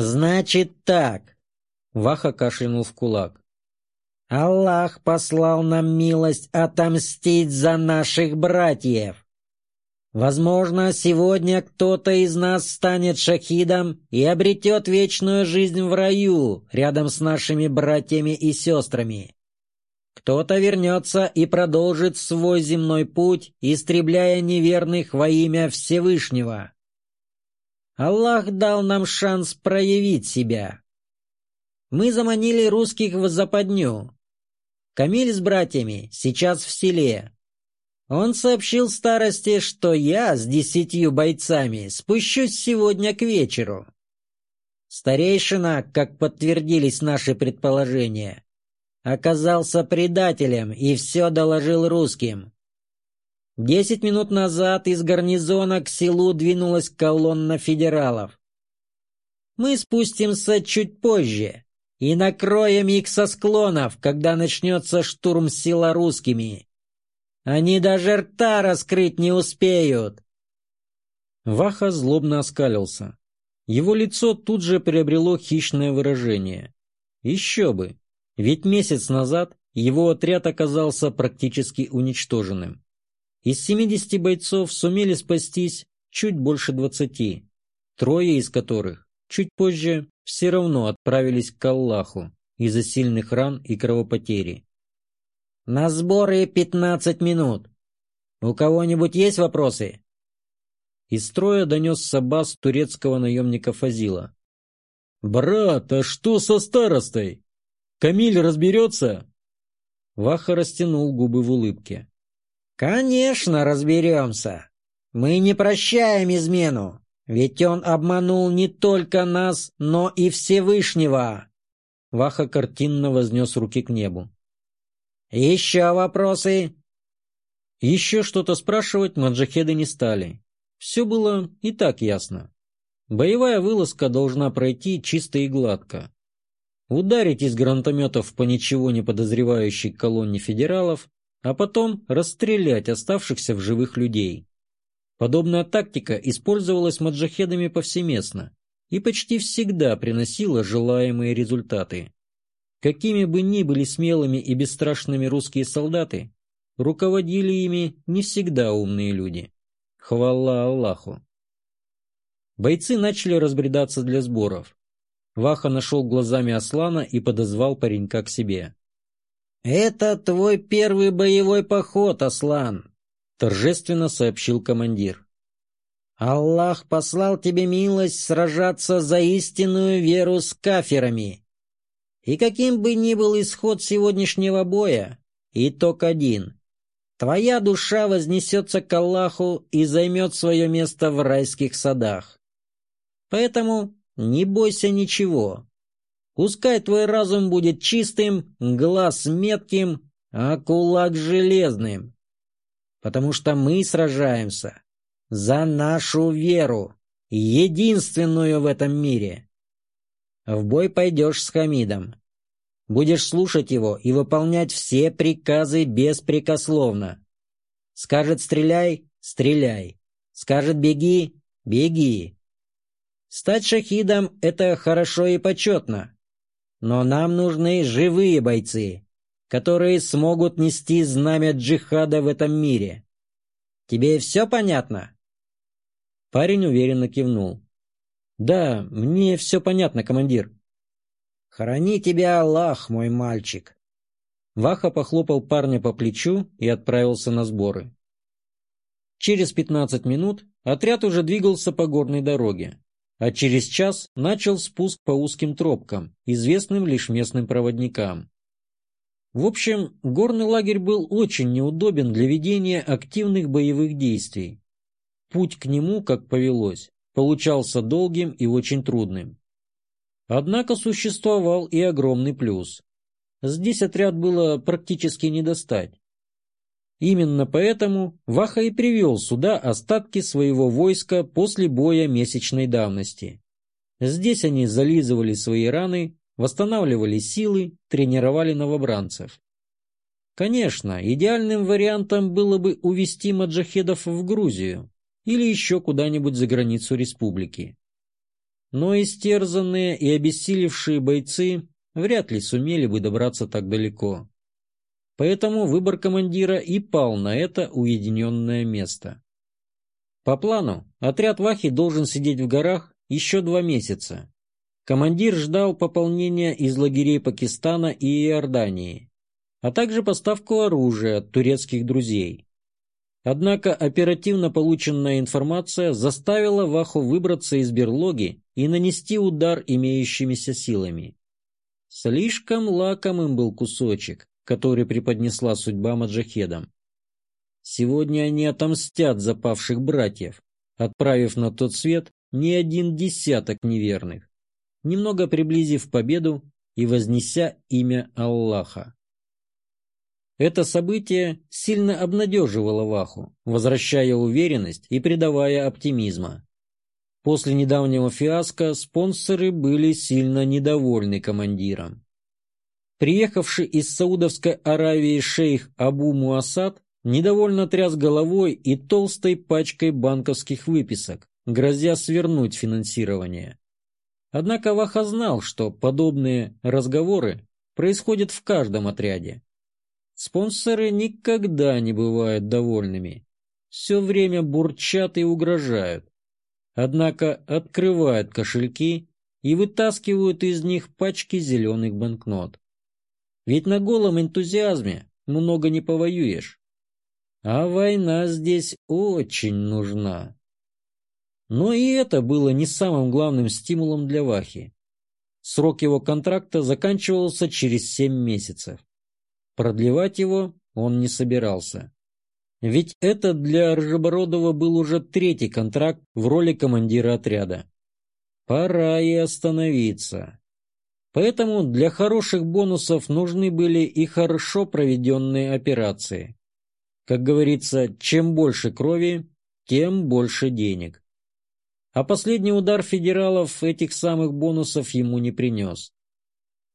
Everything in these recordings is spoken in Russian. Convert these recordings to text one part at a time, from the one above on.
«Значит так», — Ваха кашлянул в кулак. «Аллах послал нам милость отомстить за наших братьев. Возможно, сегодня кто-то из нас станет шахидом и обретет вечную жизнь в раю рядом с нашими братьями и сестрами. Кто-то вернется и продолжит свой земной путь, истребляя неверных во имя Всевышнего. Аллах дал нам шанс проявить себя. Мы заманили русских в западню. Камиль с братьями сейчас в селе, он сообщил старости, что я с десятью бойцами спущусь сегодня к вечеру. Старейшина, как подтвердились наши предположения, оказался предателем и все доложил русским. Десять минут назад из гарнизона к селу двинулась колонна федералов. Мы спустимся чуть позже и накроем их со склонов, когда начнется штурм села русскими. Они даже рта раскрыть не успеют!» Ваха злобно оскалился. Его лицо тут же приобрело хищное выражение. Еще бы, ведь месяц назад его отряд оказался практически уничтоженным. Из 70 бойцов сумели спастись чуть больше 20, трое из которых чуть позже все равно отправились к Аллаху из-за сильных ран и кровопотери. На сборы пятнадцать минут. У кого-нибудь есть вопросы? Из строя донесся бас турецкого наемника Фазила. «Брат, а что со старостой? Камиль разберется?» Ваха растянул губы в улыбке. «Конечно разберемся. Мы не прощаем измену, ведь он обманул не только нас, но и Всевышнего». Ваха картинно вознес руки к небу. «Еще вопросы?» Еще что-то спрашивать маджахеды не стали. Все было и так ясно. Боевая вылазка должна пройти чисто и гладко. Ударить из гранатометов по ничего не подозревающей колонне федералов, а потом расстрелять оставшихся в живых людей. Подобная тактика использовалась маджахедами повсеместно и почти всегда приносила желаемые результаты. Какими бы ни были смелыми и бесстрашными русские солдаты, руководили ими не всегда умные люди. Хвала Аллаху. Бойцы начали разбредаться для сборов. Ваха нашел глазами Аслана и подозвал паренька к себе. «Это твой первый боевой поход, Аслан», — торжественно сообщил командир. «Аллах послал тебе милость сражаться за истинную веру с каферами и каким бы ни был исход сегодняшнего боя, итог один. Твоя душа вознесется к Аллаху и займет свое место в райских садах. Поэтому не бойся ничего. Пускай твой разум будет чистым, глаз метким, а кулак железным. Потому что мы сражаемся за нашу веру, единственную в этом мире. В бой пойдешь с Хамидом. Будешь слушать его и выполнять все приказы беспрекословно. Скажет «стреляй» — стреляй. Скажет «беги» — беги. Стать шахидом — это хорошо и почетно. Но нам нужны живые бойцы, которые смогут нести знамя джихада в этом мире. Тебе все понятно?» Парень уверенно кивнул. «Да, мне все понятно, командир». «Храни тебя Аллах, мой мальчик!» Ваха похлопал парня по плечу и отправился на сборы. Через пятнадцать минут отряд уже двигался по горной дороге, а через час начал спуск по узким тропкам, известным лишь местным проводникам. В общем, горный лагерь был очень неудобен для ведения активных боевых действий. Путь к нему, как повелось, получался долгим и очень трудным. Однако существовал и огромный плюс. Здесь отряд было практически не достать. Именно поэтому Ваха и привел сюда остатки своего войска после боя месячной давности. Здесь они зализывали свои раны, восстанавливали силы, тренировали новобранцев. Конечно, идеальным вариантом было бы увести маджахедов в Грузию, или еще куда-нибудь за границу республики. но истерзанные и обессилевшие бойцы вряд ли сумели бы добраться так далеко. Поэтому выбор командира и пал на это уединенное место. По плану, отряд Вахи должен сидеть в горах еще два месяца. Командир ждал пополнения из лагерей Пакистана и Иордании, а также поставку оружия от турецких друзей. Однако оперативно полученная информация заставила Ваху выбраться из берлоги и нанести удар имеющимися силами. Слишком лакомым был кусочек, который преподнесла судьба маджахедам. Сегодня они отомстят за павших братьев, отправив на тот свет не один десяток неверных, немного приблизив победу и вознеся имя Аллаха. Это событие сильно обнадеживало Ваху, возвращая уверенность и придавая оптимизма. После недавнего фиаско спонсоры были сильно недовольны командиром. Приехавший из Саудовской Аравии шейх Абу Муасад недовольно тряс головой и толстой пачкой банковских выписок, грозя свернуть финансирование. Однако Ваха знал, что подобные разговоры происходят в каждом отряде. Спонсоры никогда не бывают довольными. Все время бурчат и угрожают. Однако открывают кошельки и вытаскивают из них пачки зеленых банкнот. Ведь на голом энтузиазме много не повоюешь. А война здесь очень нужна. Но и это было не самым главным стимулом для Вахи. Срок его контракта заканчивался через семь месяцев. Продлевать его он не собирался. Ведь это для Ржебородова был уже третий контракт в роли командира отряда. Пора и остановиться. Поэтому для хороших бонусов нужны были и хорошо проведенные операции. Как говорится, чем больше крови, тем больше денег. А последний удар федералов этих самых бонусов ему не принес.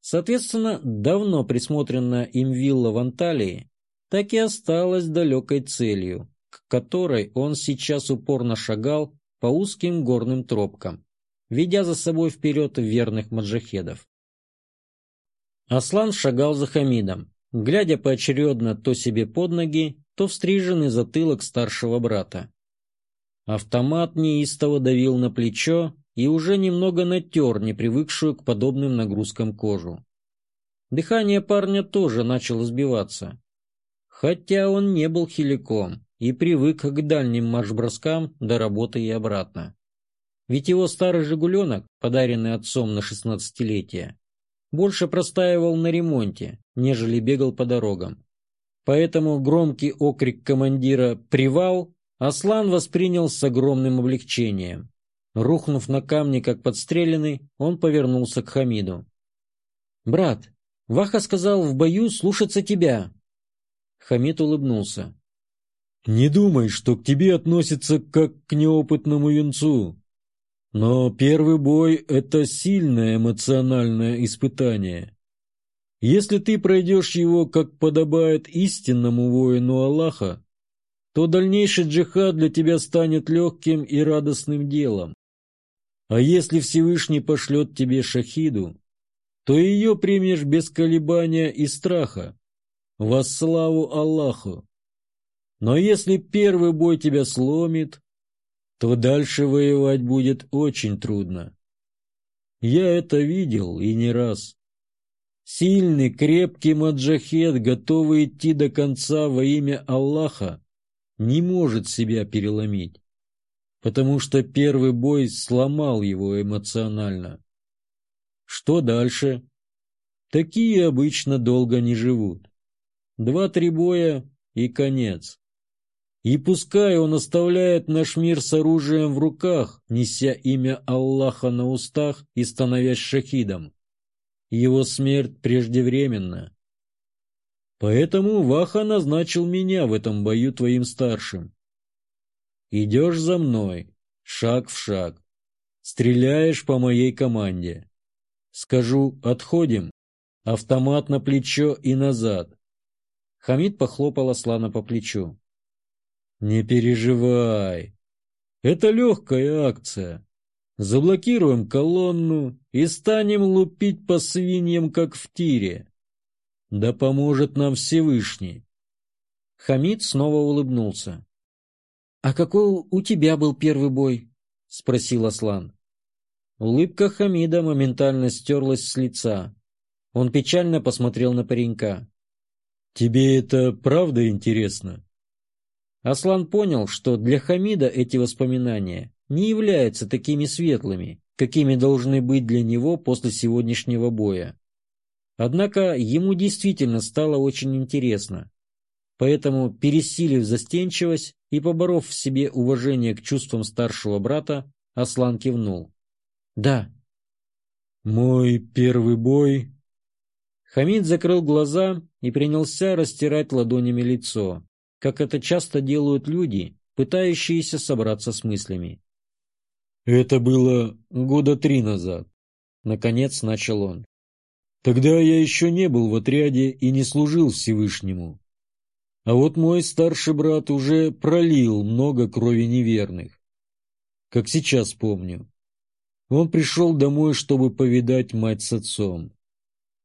Соответственно, давно присмотренная им вилла в Анталии так и осталась далекой целью, к которой он сейчас упорно шагал по узким горным тропкам, ведя за собой вперед верных маджахедов. Аслан шагал за Хамидом, глядя поочередно то себе под ноги, то в стриженный затылок старшего брата. Автомат неистово давил на плечо и уже немного натер непривыкшую к подобным нагрузкам кожу. Дыхание парня тоже начало сбиваться. Хотя он не был хиликом и привык к дальним марш-броскам до работы и обратно. Ведь его старый «Жигуленок», подаренный отцом на шестнадцатилетие, больше простаивал на ремонте, нежели бегал по дорогам. Поэтому громкий окрик командира «Привал!» Аслан воспринял с огромным облегчением. Рухнув на камни, как подстреленный, он повернулся к Хамиду. «Брат, Ваха сказал в бою слушаться тебя!» Хамид улыбнулся. «Не думай, что к тебе относятся как к неопытному юнцу. Но первый бой — это сильное эмоциональное испытание. Если ты пройдешь его, как подобает истинному воину Аллаха, то дальнейший джихад для тебя станет легким и радостным делом. А если Всевышний пошлет тебе шахиду, то ее примешь без колебания и страха, во славу Аллаху. Но если первый бой тебя сломит, то дальше воевать будет очень трудно. Я это видел и не раз. Сильный, крепкий маджахед, готовый идти до конца во имя Аллаха, не может себя переломить, потому что первый бой сломал его эмоционально. Что дальше? Такие обычно долго не живут. Два-три боя и конец. И пускай он оставляет наш мир с оружием в руках, неся имя Аллаха на устах и становясь шахидом. Его смерть преждевременна. Поэтому Ваха назначил меня в этом бою твоим старшим. Идешь за мной, шаг в шаг. Стреляешь по моей команде. Скажу «отходим», автомат на плечо и назад. Хамид похлопал Аслана по плечу. «Не переживай. Это легкая акция. заблокируем колонну и станем лупить по свиньям, как в тире. Да поможет нам Всевышний. Хамид снова улыбнулся. «А какой у тебя был первый бой?» — спросил Аслан. Улыбка Хамида моментально стерлась с лица. Он печально посмотрел на паренька. «Тебе это правда интересно?» Аслан понял, что для Хамида эти воспоминания не являются такими светлыми, какими должны быть для него после сегодняшнего боя. Однако ему действительно стало очень интересно. Поэтому, пересилив застенчивость и поборов в себе уважение к чувствам старшего брата, Аслан кивнул. «Да». «Мой первый бой...» Хамид закрыл глаза и принялся растирать ладонями лицо, как это часто делают люди, пытающиеся собраться с мыслями. «Это было года три назад», — наконец начал он. Тогда я еще не был в отряде и не служил Всевышнему. А вот мой старший брат уже пролил много крови неверных. Как сейчас помню. Он пришел домой, чтобы повидать мать с отцом.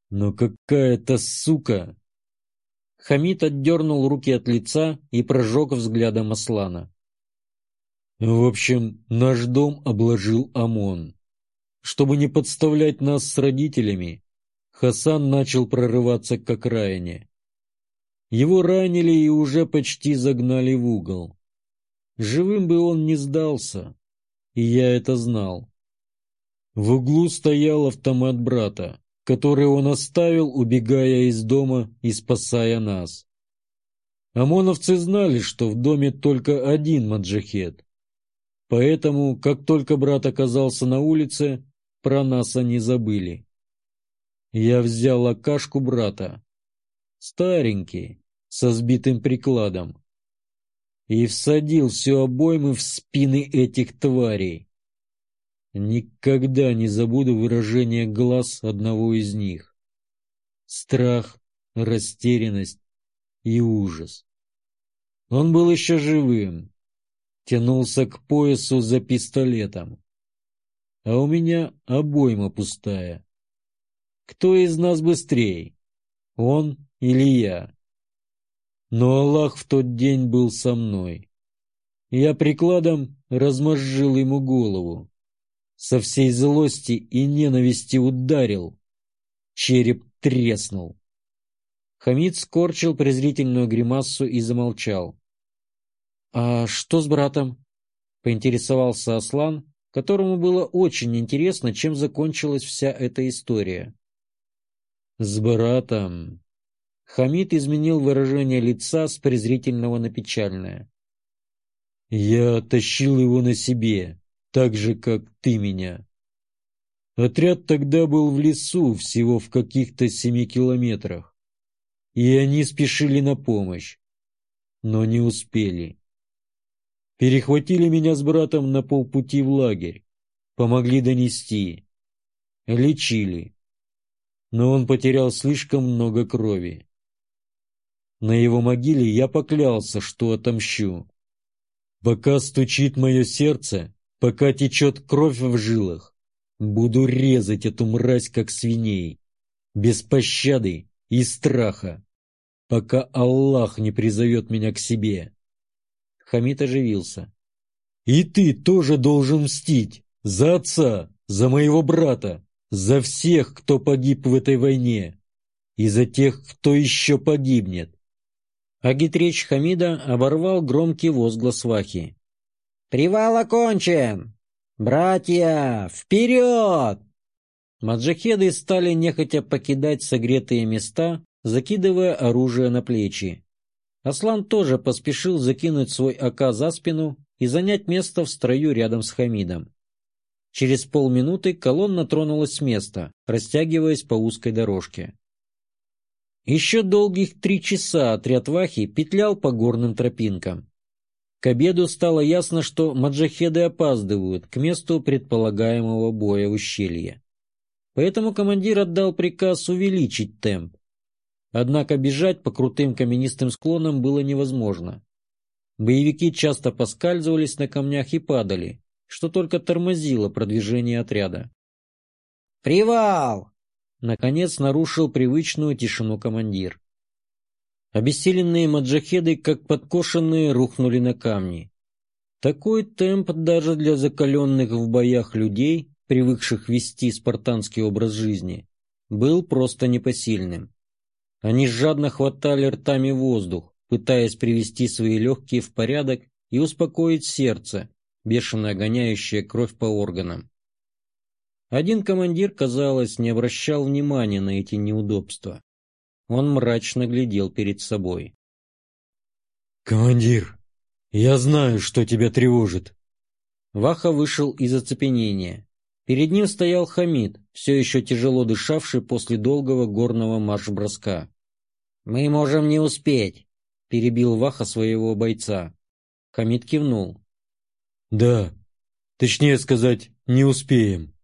Но какая-то сука! Хамид отдернул руки от лица и прожег взглядом Аслана. В общем, наш дом обложил ОМОН. Чтобы не подставлять нас с родителями, Хасан начал прорываться к окраине. Его ранили и уже почти загнали в угол. Живым бы он не сдался, и я это знал. В углу стоял автомат брата, который он оставил, убегая из дома и спасая нас. ОМОНовцы знали, что в доме только один маджахет. Поэтому, как только брат оказался на улице, про нас они забыли. Я взял окашку брата, старенький, со сбитым прикладом, и всадил все обоймы в спины этих тварей. Никогда не забуду выражение глаз одного из них. Страх, растерянность и ужас. Он был еще живым, тянулся к поясу за пистолетом. А у меня обойма пустая. Кто из нас быстрее, он или я? Но Аллах в тот день был со мной. Я прикладом размозжил ему голову. Со всей злости и ненависти ударил. Череп треснул. Хамид скорчил презрительную гримассу и замолчал. «А что с братом?» — поинтересовался Аслан, которому было очень интересно, чем закончилась вся эта история. С братом. Хамид изменил выражение лица с презрительного на печальное. Я тащил его на себе, так же, как ты меня. Отряд тогда был в лесу, всего в каких-то семи километрах. И они спешили на помощь, но не успели. Перехватили меня с братом на полпути в лагерь, помогли донести, лечили но он потерял слишком много крови. На его могиле я поклялся, что отомщу. Пока стучит мое сердце, пока течет кровь в жилах, буду резать эту мразь, как свиней, без пощады и страха, пока Аллах не призовет меня к себе. Хамид оживился. И ты тоже должен мстить за отца, за моего брата, за всех, кто погиб в этой войне, и за тех, кто еще погибнет. Агитречь Хамида оборвал громкий возглас Вахи. «Привал окончен! Братья, вперед!» Маджахеды стали нехотя покидать согретые места, закидывая оружие на плечи. Аслан тоже поспешил закинуть свой АК за спину и занять место в строю рядом с Хамидом. Через полминуты колонна тронулась с места, растягиваясь по узкой дорожке. Еще долгих три часа отряд Вахи петлял по горным тропинкам. К обеду стало ясно, что маджахеды опаздывают к месту предполагаемого боя в ущелье. Поэтому командир отдал приказ увеличить темп. Однако бежать по крутым каменистым склонам было невозможно. Боевики часто поскальзывались на камнях и падали, что только тормозило продвижение отряда. «Привал!» — наконец нарушил привычную тишину командир. Обессиленные маджахеды, как подкошенные, рухнули на камни. Такой темп даже для закаленных в боях людей, привыкших вести спартанский образ жизни, был просто непосильным. Они жадно хватали ртами воздух, пытаясь привести свои легкие в порядок и успокоить сердце, бешено гоняющее кровь по органам. Один командир, казалось, не обращал внимания на эти неудобства. Он мрачно глядел перед собой. «Командир, я знаю, что тебя тревожит». Ваха вышел из оцепенения. Перед ним стоял Хамид, все еще тяжело дышавший после долгого горного марш-броска. «Мы можем не успеть», — перебил Ваха своего бойца. Хамид кивнул. «Да, точнее сказать, не успеем».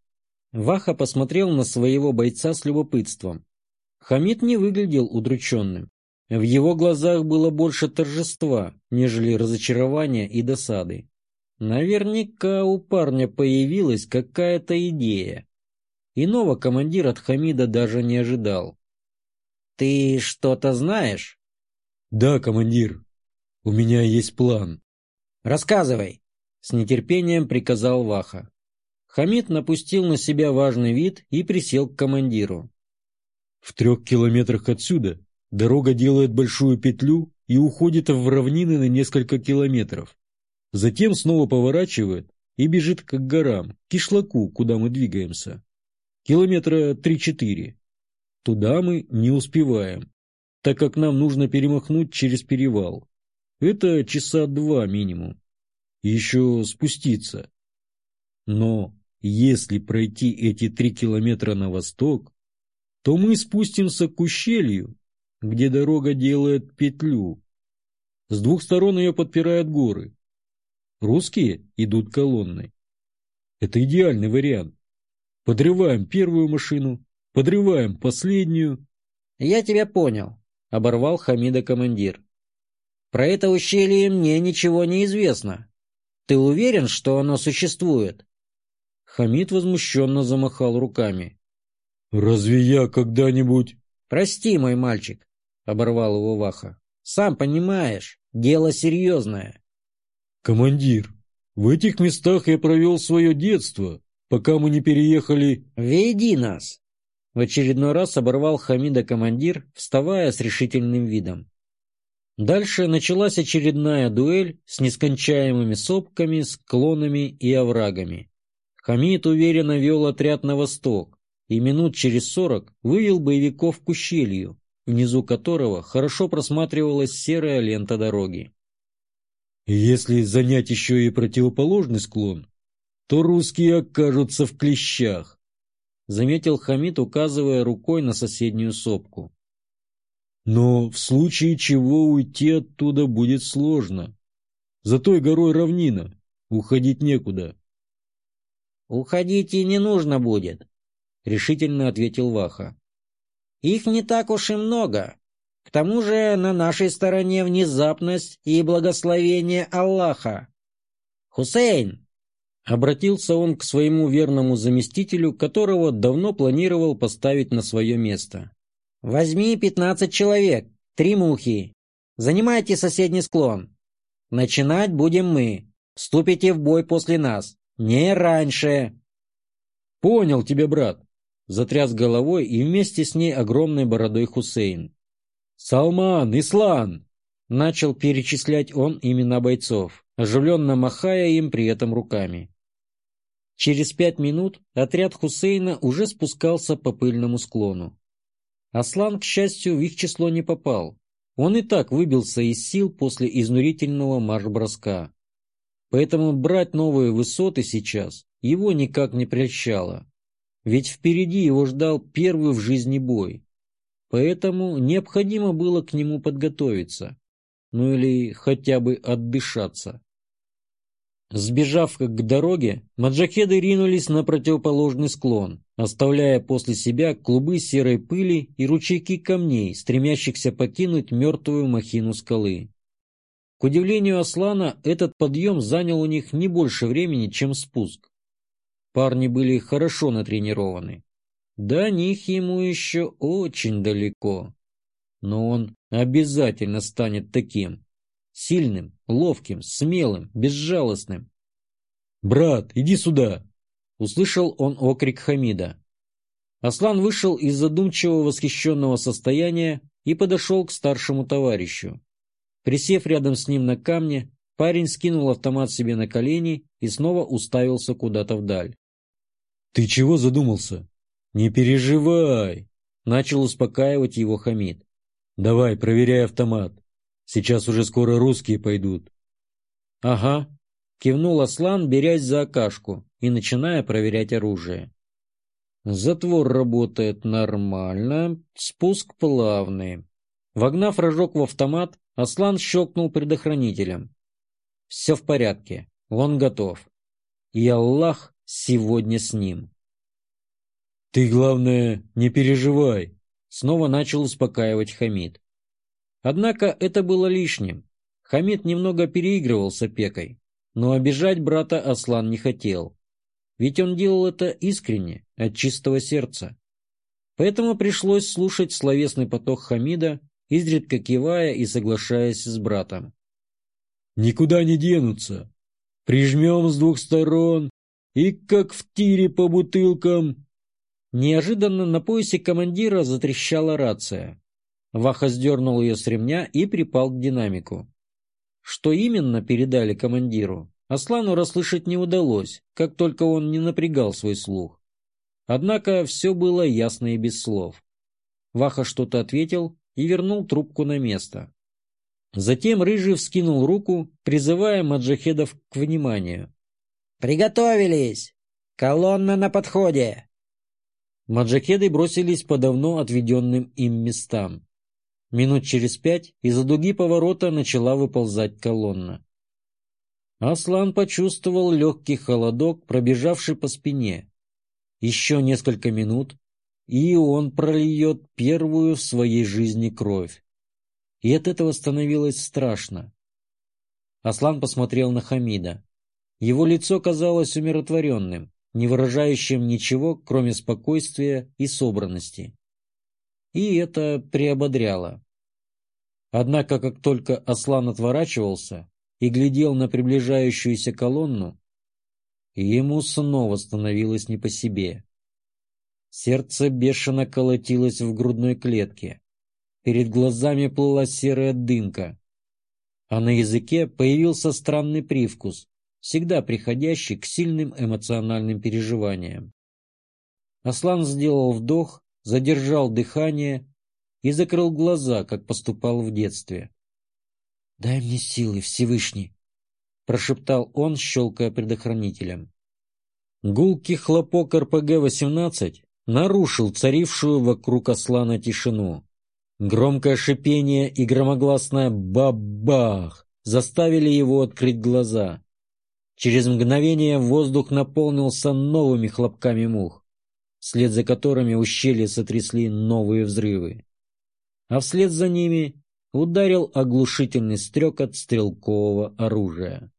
Ваха посмотрел на своего бойца с любопытством. Хамид не выглядел удрученным. В его глазах было больше торжества, нежели разочарования и досады. Наверняка у парня появилась какая-то идея. Иного командир от Хамида даже не ожидал. «Ты что-то знаешь?» «Да, командир. У меня есть план». «Рассказывай», — с нетерпением приказал Ваха. Хамид напустил на себя важный вид и присел к командиру. «В трех километрах отсюда дорога делает большую петлю и уходит в равнины на несколько километров. Затем снова поворачивает и бежит к горам, к кишлаку, куда мы двигаемся. Километра три-четыре. Туда мы не успеваем, так как нам нужно перемахнуть через перевал. Это часа два минимум. еще спуститься. Но если пройти эти три километра на восток, то мы спустимся к ущелью, где дорога делает петлю. С двух сторон ее подпирают горы, Русские идут колонной. Это идеальный вариант. Подрываем первую машину, подрываем последнюю. Я тебя понял, оборвал Хамида командир. Про это ущелье мне ничего не известно. Ты уверен, что оно существует? Хамид возмущенно замахал руками. «Разве я когда-нибудь...» «Прости, мой мальчик», — оборвал его Ваха. «Сам понимаешь, дело серьезное. «Командир, в этих местах я провел свое детство, пока мы не переехали...» «Веди нас!» В очередной раз оборвал Хамида командир, вставая с решительным видом. Дальше началась очередная дуэль с нескончаемыми сопками, склонами и оврагами. Хамид уверенно вел отряд на восток, и минут через сорок вывел боевиков к ущелью, внизу которого хорошо просматривалась серая лента дороги. Если занять еще и противоположный склон, то русские окажутся в клещах, заметил Хамид, указывая рукой на соседнюю сопку. Но в случае чего уйти оттуда будет сложно. За той горой равнина, уходить некуда. «Уходить и не нужно будет», — решительно ответил Ваха. «Их не так уж и много. К тому же на нашей стороне внезапность и благословение Аллаха. «Хусейн!» — обратился он к своему верному заместителю, которого давно планировал поставить на свое место. «Возьми пятнадцать человек, три мухи. Занимайте соседний склон. Начинать будем мы. Вступите в бой после нас. Не раньше!» «Понял тебя, брат!» — затряс головой и вместе с ней огромной бородой Хусейн. «Салман! Ислан!» Начал перечислять он имена бойцов, оживленно махая им при этом руками. Через пять минут отряд Хусейна уже спускался по пыльному склону. Аслан, к счастью, в их число не попал. Он и так выбился из сил после изнурительного марш-броска. Поэтому брать новые высоты сейчас его никак не прельщало. Ведь впереди его ждал первый в жизни бой поэтому необходимо было к нему подготовиться, ну или хотя бы отдышаться. Сбежав к дороге, маджахеды ринулись на противоположный склон, оставляя после себя клубы серой пыли и ручейки камней, стремящихся покинуть мертвую махину скалы. К удивлению Аслана, этот подъем занял у них не больше времени, чем спуск. Парни были хорошо натренированы. До них ему еще очень далеко. Но он обязательно станет таким. Сильным, ловким, смелым, безжалостным. «Брат, иди сюда!» Услышал он окрик Хамида. Аслан вышел из задумчивого восхищенного состояния и подошел к старшему товарищу. Присев рядом с ним на камне, парень скинул автомат себе на колени и снова уставился куда-то вдаль. «Ты чего задумался?» «Не переживай!» — начал успокаивать его Хамид. «Давай, проверяй автомат. Сейчас уже скоро русские пойдут». «Ага», — кивнул Аслан, берясь за окашку и начиная проверять оружие. Затвор работает нормально, спуск плавный. Вогнав рожок в автомат, Аслан щелкнул предохранителем. Все в порядке, он готов. И Аллах сегодня с ним. «Ты, главное, не переживай», — снова начал успокаивать Хамид. Однако это было лишним. Хамид немного переигрывал с опекой, но обижать брата Аслан не хотел. Ведь он делал это искренне, от чистого сердца. Поэтому пришлось слушать словесный поток Хамида изредка кивая и соглашаясь с братом. «Никуда не денутся. Прижмем с двух сторон и как в тире по бутылкам». Неожиданно на поясе командира затрещала рация. Ваха сдернул ее с ремня и припал к динамику. Что именно передали командиру, Аслану расслышать не удалось, как только он не напрягал свой слух. Однако все было ясно и без слов. Ваха что-то ответил, и вернул трубку на место. Затем Рыжий вскинул руку, призывая маджахедов к вниманию. «Приготовились! Колонна на подходе!» Маджахеды бросились по давно отведенным им местам. Минут через пять из-за дуги поворота начала выползать колонна. Аслан почувствовал легкий холодок, пробежавший по спине. Еще несколько минут, и он прольет первую в своей жизни кровь. И от этого становилось страшно. Аслан посмотрел на Хамида. Его лицо казалось умиротворенным, не выражающим ничего, кроме спокойствия и собранности. И это приободряло. Однако, как только Аслан отворачивался и глядел на приближающуюся колонну, ему снова становилось не по себе. Сердце бешено колотилось в грудной клетке. Перед глазами плыла серая дымка. А на языке появился странный привкус, всегда приходящий к сильным эмоциональным переживаниям. Аслан сделал вдох, задержал дыхание и закрыл глаза, как поступал в детстве. «Дай мне силы, Всевышний!» — прошептал он, щелкая предохранителем. Гулкий хлопок РПГ-18 нарушил царившую вокруг Аслана тишину. Громкое шипение и громогласное «бабах» заставили его открыть глаза. Через мгновение воздух наполнился новыми хлопками мух, вслед за которыми ущелье сотрясли новые взрывы. А вслед за ними ударил оглушительный стрекот стрелкового оружия.